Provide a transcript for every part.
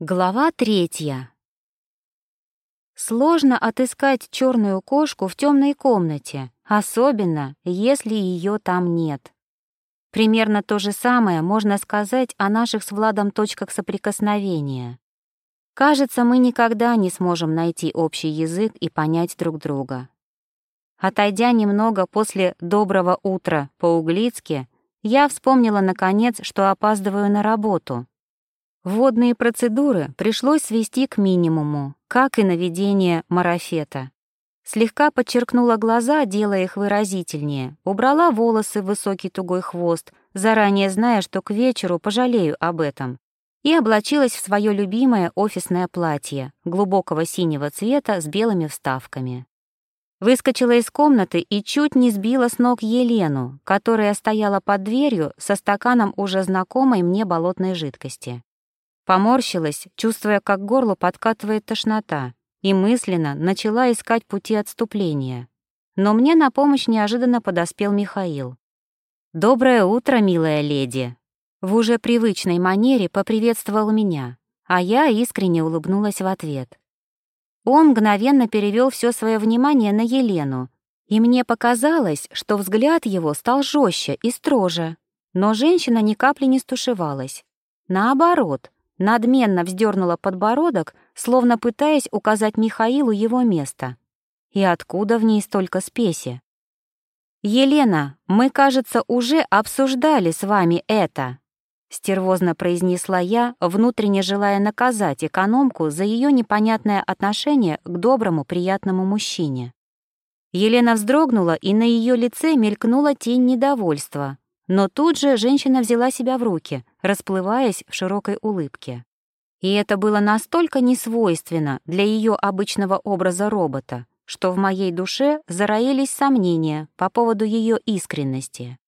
Глава третья. Сложно отыскать черную кошку в темной комнате, особенно если ее там нет. Примерно то же самое можно сказать о наших с Владом точках соприкосновения. Кажется, мы никогда не сможем найти общий язык и понять друг друга. Отойдя немного после «доброго утра» по-углицки, я вспомнила, наконец, что опаздываю на работу — Водные процедуры пришлось свести к минимуму, как и наведение марафета. Слегка подчеркнула глаза, делая их выразительнее, убрала волосы в высокий тугой хвост, заранее зная, что к вечеру пожалею об этом, и облачилась в свое любимое офисное платье глубокого синего цвета с белыми вставками. Выскочила из комнаты и чуть не сбила с ног Елену, которая стояла под дверью со стаканом уже знакомой мне болотной жидкости. Поморщилась, чувствуя, как горло подкатывает тошнота, и мысленно начала искать пути отступления. Но мне на помощь неожиданно подоспел Михаил. «Доброе утро, милая леди!» В уже привычной манере поприветствовал меня, а я искренне улыбнулась в ответ. Он мгновенно перевел все свое внимание на Елену, и мне показалось, что взгляд его стал жестче и строже. Но женщина ни капли не стушевалась. Наоборот, надменно вздернула подбородок, словно пытаясь указать Михаилу его место. И откуда в ней столько спеси? «Елена, мы, кажется, уже обсуждали с вами это», — стервозно произнесла я, внутренне желая наказать экономку за ее непонятное отношение к доброму, приятному мужчине. Елена вздрогнула, и на ее лице мелькнула тень недовольства, но тут же женщина взяла себя в руки, расплываясь в широкой улыбке. И это было настолько несвойственно для ее обычного образа робота, что в моей душе зароились сомнения по поводу ее искренности.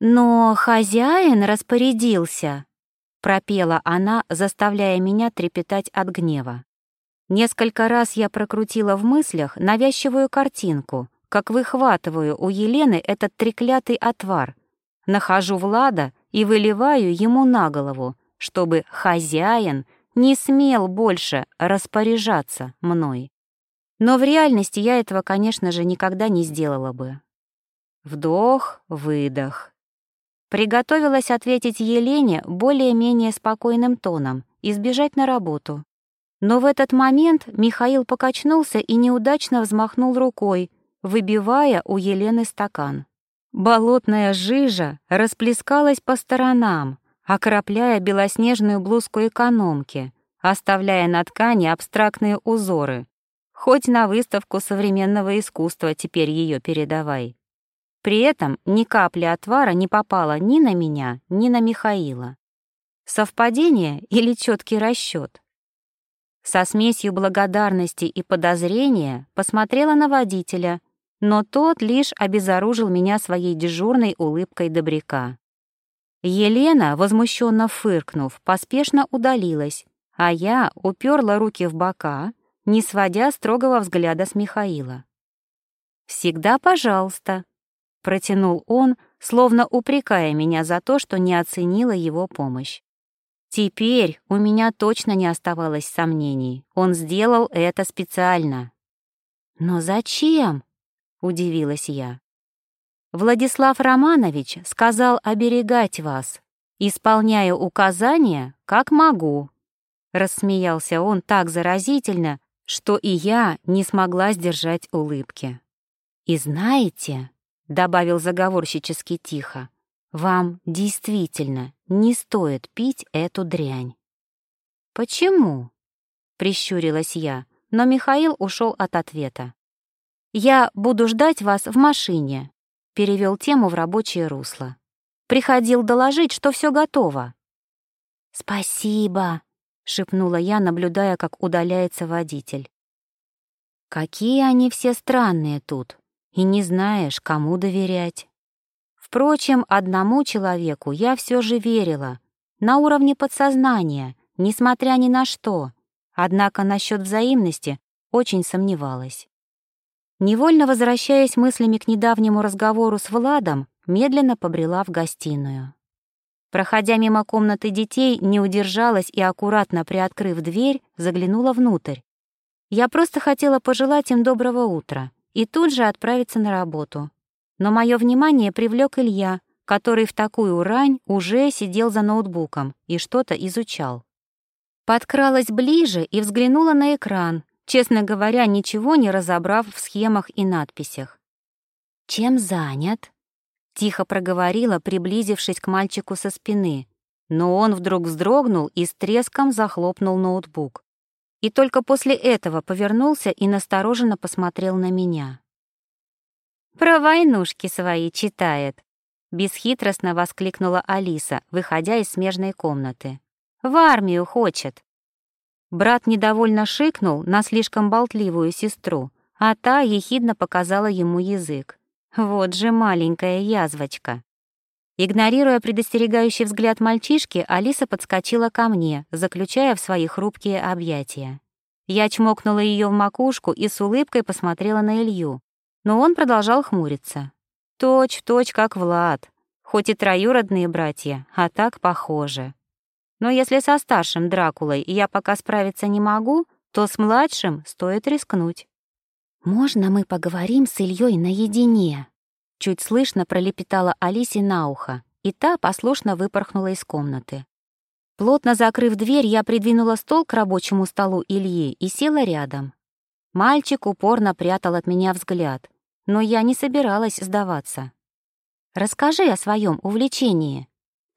«Но хозяин распорядился», — пропела она, заставляя меня трепетать от гнева. Несколько раз я прокрутила в мыслях навязчивую картинку, как выхватываю у Елены этот треклятый отвар, нахожу Влада и выливаю ему на голову, чтобы хозяин не смел больше распоряжаться мной. Но в реальности я этого, конечно же, никогда не сделала бы. Вдох, выдох. Приготовилась ответить Елене более-менее спокойным тоном и сбежать на работу. Но в этот момент Михаил покачнулся и неудачно взмахнул рукой, выбивая у Елены стакан. Болотная жижа расплескалась по сторонам, окропляя белоснежную блузку экономки, оставляя на ткани абстрактные узоры. Хоть на выставку современного искусства теперь ее передавай. При этом ни капли отвара не попало ни на меня, ни на Михаила. Совпадение или четкий расчет? Со смесью благодарности и подозрения посмотрела на водителя — но тот лишь обезоружил меня своей дежурной улыбкой добряка. Елена, возмущенно фыркнув, поспешно удалилась, а я уперла руки в бока, не сводя строгого взгляда с Михаила. «Всегда пожалуйста», — протянул он, словно упрекая меня за то, что не оценила его помощь. Теперь у меня точно не оставалось сомнений, он сделал это специально. «Но зачем?» — удивилась я. «Владислав Романович сказал оберегать вас. Исполняю указания, как могу». Рассмеялся он так заразительно, что и я не смогла сдержать улыбки. «И знаете», — добавил заговорщически тихо, «вам действительно не стоит пить эту дрянь». «Почему?» — прищурилась я, но Михаил ушел от ответа. «Я буду ждать вас в машине», — перевел тему в рабочее русло. «Приходил доложить, что все готово». «Спасибо», — шепнула я, наблюдая, как удаляется водитель. «Какие они все странные тут, и не знаешь, кому доверять». Впрочем, одному человеку я все же верила, на уровне подсознания, несмотря ни на что, однако насчет взаимности очень сомневалась. Невольно возвращаясь мыслями к недавнему разговору с Владом, медленно побрела в гостиную. Проходя мимо комнаты детей, не удержалась и, аккуратно приоткрыв дверь, заглянула внутрь. Я просто хотела пожелать им доброго утра и тут же отправиться на работу. Но мое внимание привлек Илья, который в такую рань уже сидел за ноутбуком и что-то изучал. Подкралась ближе и взглянула на экран, честно говоря, ничего не разобрав в схемах и надписях. «Чем занят?» — тихо проговорила, приблизившись к мальчику со спины, но он вдруг вздрогнул и с треском захлопнул ноутбук. И только после этого повернулся и настороженно посмотрел на меня. «Про войнушки свои читает», — бесхитростно воскликнула Алиса, выходя из смежной комнаты. «В армию хочет». Брат недовольно шикнул на слишком болтливую сестру, а та ехидно показала ему язык. Вот же маленькая язвочка. Игнорируя предостерегающий взгляд мальчишки, Алиса подскочила ко мне, заключая в свои хрупкие объятия. Я чмокнула ее в макушку и с улыбкой посмотрела на Илью, но он продолжал хмуриться. Точь в точь, как Влад, хоть и троюродные братья, а так похожи. Но если со старшим Дракулой я пока справиться не могу, то с младшим стоит рискнуть. «Можно мы поговорим с Ильей наедине?» Чуть слышно пролепетала Алисе на ухо, и та послушно выпорхнула из комнаты. Плотно закрыв дверь, я придвинула стол к рабочему столу Ильи и села рядом. Мальчик упорно прятал от меня взгляд, но я не собиралась сдаваться. «Расскажи о своем увлечении», —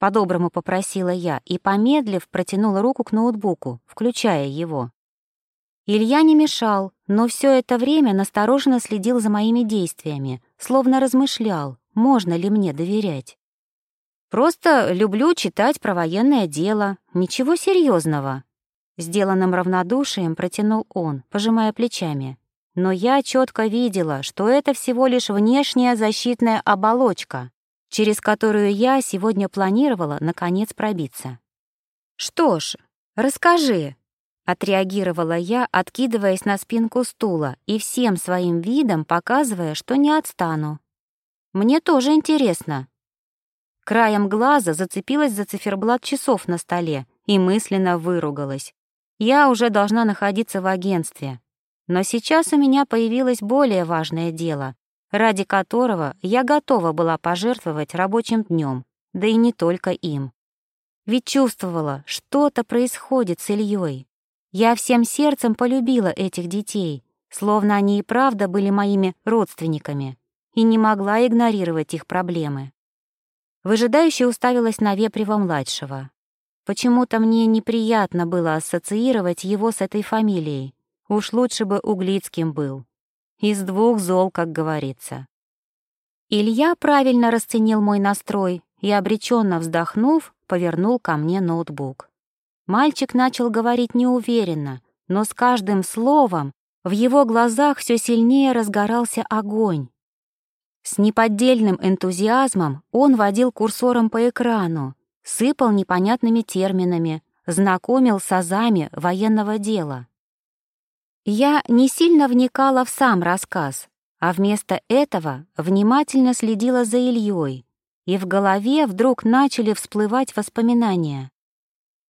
по-доброму попросила я и, помедлив, протянула руку к ноутбуку, включая его. Илья не мешал, но все это время настороженно следил за моими действиями, словно размышлял, можно ли мне доверять. «Просто люблю читать про военное дело, ничего серьезного. Сделанным равнодушием протянул он, пожимая плечами. Но я четко видела, что это всего лишь внешняя защитная оболочка, через которую я сегодня планировала наконец пробиться. «Что ж, расскажи», Отреагировала я, откидываясь на спинку стула и всем своим видом показывая, что не отстану. «Мне тоже интересно». Краем глаза зацепилась за циферблат часов на столе и мысленно выругалась. Я уже должна находиться в агентстве. Но сейчас у меня появилось более важное дело, ради которого я готова была пожертвовать рабочим днем, да и не только им. Ведь чувствовала, что-то происходит с Ильей. Я всем сердцем полюбила этих детей, словно они и правда были моими родственниками, и не могла игнорировать их проблемы. Выжидающе уставилась на Вепрева-младшего. Почему-то мне неприятно было ассоциировать его с этой фамилией. Уж лучше бы Углицким был. Из двух зол, как говорится. Илья правильно расценил мой настрой и, обреченно вздохнув, повернул ко мне ноутбук. Мальчик начал говорить неуверенно, но с каждым словом в его глазах все сильнее разгорался огонь. С неподдельным энтузиазмом он водил курсором по экрану, сыпал непонятными терминами, знакомил с азами военного дела. Я не сильно вникала в сам рассказ, а вместо этого внимательно следила за Ильей, и в голове вдруг начали всплывать воспоминания.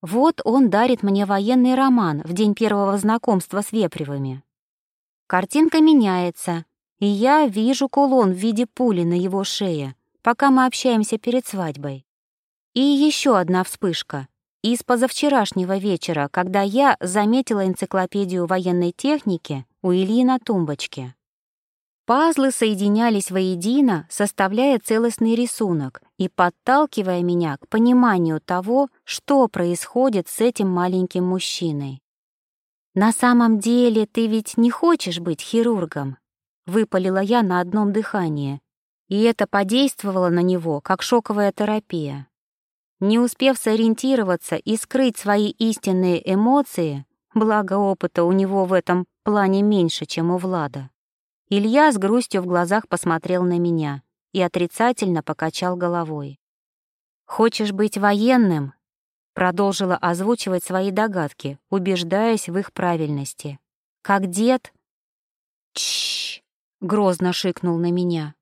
Вот он дарит мне военный роман в день первого знакомства с Вепревыми. Картинка меняется, и я вижу кулон в виде пули на его шее, пока мы общаемся перед свадьбой. И еще одна вспышка. Из позавчерашнего вечера, когда я заметила энциклопедию военной техники у Ильи на тумбочке. Пазлы соединялись воедино, составляя целостный рисунок и подталкивая меня к пониманию того, что происходит с этим маленьким мужчиной. «На самом деле ты ведь не хочешь быть хирургом», — выпалила я на одном дыхании, и это подействовало на него, как шоковая терапия. Не успев сориентироваться и скрыть свои истинные эмоции, благо опыта у него в этом плане меньше, чем у Влада, Илья с грустью в глазах посмотрел на меня и отрицательно покачал головой. «Хочешь быть военным?» Продолжила озвучивать свои догадки, убеждаясь в их правильности. «Как дед?» «Чш!» — грозно шикнул на меня.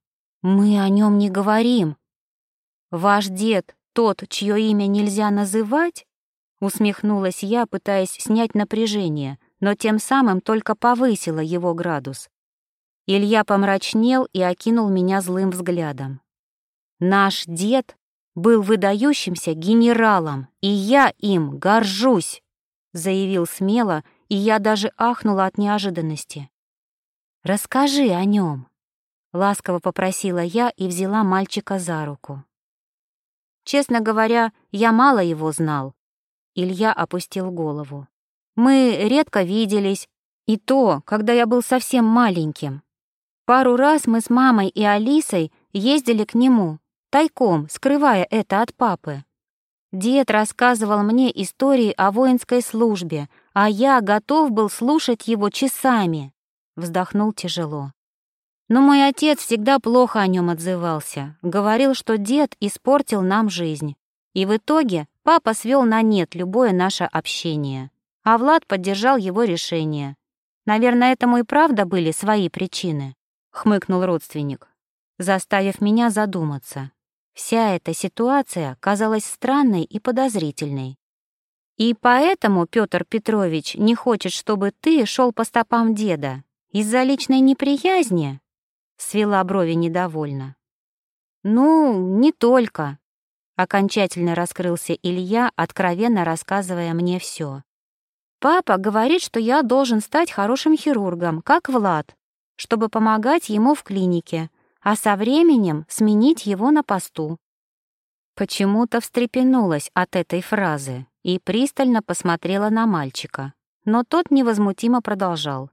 «Мы о нем не говорим». «Ваш дед Тот, чье имя нельзя называть? Усмехнулась я, пытаясь снять напряжение, но тем самым только повысила его градус. Илья помрачнел и окинул меня злым взглядом. Наш дед был выдающимся генералом, и я им горжусь, заявил смело, и я даже ахнула от неожиданности. Расскажи о нем, ласково попросила я и взяла мальчика за руку. Честно говоря, я мало его знал. Илья опустил голову. Мы редко виделись, и то, когда я был совсем маленьким. Пару раз мы с мамой и Алисой ездили к нему, тайком, скрывая это от папы. Дед рассказывал мне истории о воинской службе, а я готов был слушать его часами. Вздохнул тяжело. Но мой отец всегда плохо о нем отзывался, говорил, что дед испортил нам жизнь. И в итоге папа свел на нет любое наше общение. А Влад поддержал его решение. Наверное, этому и правда были свои причины, хмыкнул родственник, заставив меня задуматься. Вся эта ситуация казалась странной и подозрительной. И поэтому Петр Петрович не хочет, чтобы ты шел по стопам деда. Из-за личной неприязни? Свела брови недовольно. Ну, не только. Окончательно раскрылся Илья, откровенно рассказывая мне все. Папа говорит, что я должен стать хорошим хирургом, как Влад, чтобы помогать ему в клинике, а со временем сменить его на посту. Почему-то встрепенулась от этой фразы и пристально посмотрела на мальчика, но тот невозмутимо продолжал.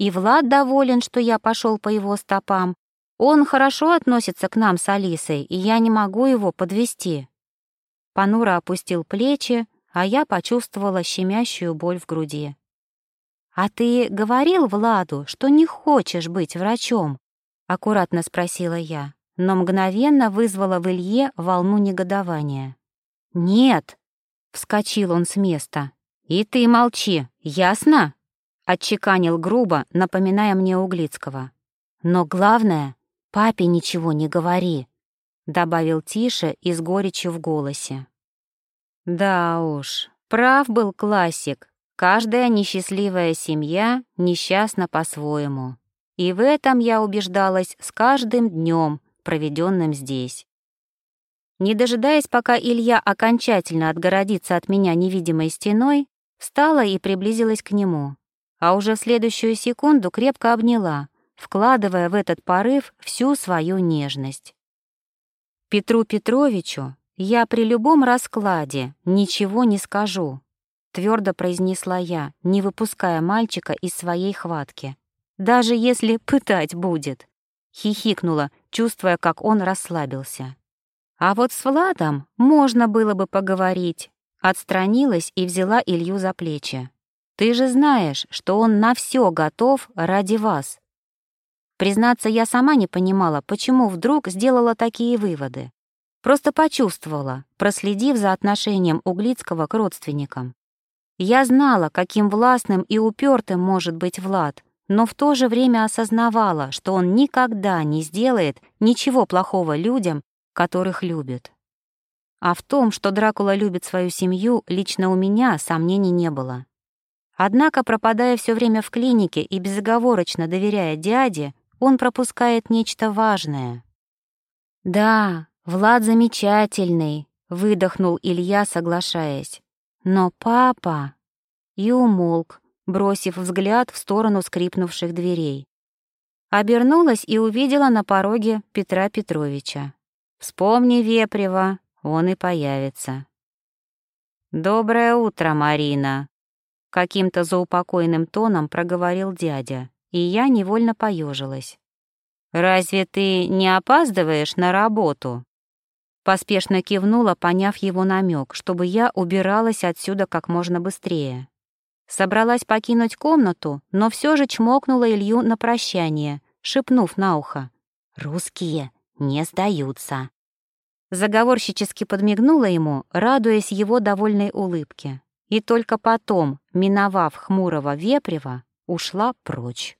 И Влад доволен, что я пошел по его стопам. Он хорошо относится к нам с Алисой, и я не могу его подвести. Панура опустил плечи, а я почувствовала щемящую боль в груди. «А ты говорил Владу, что не хочешь быть врачом?» аккуратно спросила я, но мгновенно вызвала в Илье волну негодования. «Нет!» — вскочил он с места. «И ты молчи, ясно?» — отчеканил грубо, напоминая мне Углицкого. «Но главное, папе ничего не говори», — добавил тише и с горечью в голосе. «Да уж, прав был классик. Каждая несчастливая семья несчастна по-своему. И в этом я убеждалась с каждым днем, проведенным здесь. Не дожидаясь, пока Илья окончательно отгородится от меня невидимой стеной, встала и приблизилась к нему, а уже в следующую секунду крепко обняла, вкладывая в этот порыв всю свою нежность. Петру Петровичу я при любом раскладе ничего не скажу, твердо произнесла я, не выпуская мальчика из своей хватки даже если пытать будет», — хихикнула, чувствуя, как он расслабился. «А вот с Владом можно было бы поговорить», — отстранилась и взяла Илью за плечи. «Ты же знаешь, что он на все готов ради вас». Признаться, я сама не понимала, почему вдруг сделала такие выводы. Просто почувствовала, проследив за отношением Углицкого к родственникам. Я знала, каким властным и упертым может быть Влад, но в то же время осознавала, что он никогда не сделает ничего плохого людям, которых любит. А в том, что Дракула любит свою семью, лично у меня сомнений не было. Однако, пропадая все время в клинике и безоговорочно доверяя дяде, он пропускает нечто важное. «Да, Влад замечательный», — выдохнул Илья, соглашаясь. «Но папа...» И умолк, бросив взгляд в сторону скрипнувших дверей. Обернулась и увидела на пороге Петра Петровича. «Вспомни Вепрева, он и появится». «Доброе утро, Марина!» Каким-то заупокойным тоном проговорил дядя, и я невольно поежилась. «Разве ты не опаздываешь на работу?» Поспешно кивнула, поняв его намек, чтобы я убиралась отсюда как можно быстрее. Собралась покинуть комнату, но все же чмокнула Илью на прощание, шепнув на ухо. «Русские не сдаются». Заговорщически подмигнула ему, радуясь его довольной улыбке. И только потом, миновав хмурого вепрева, ушла прочь.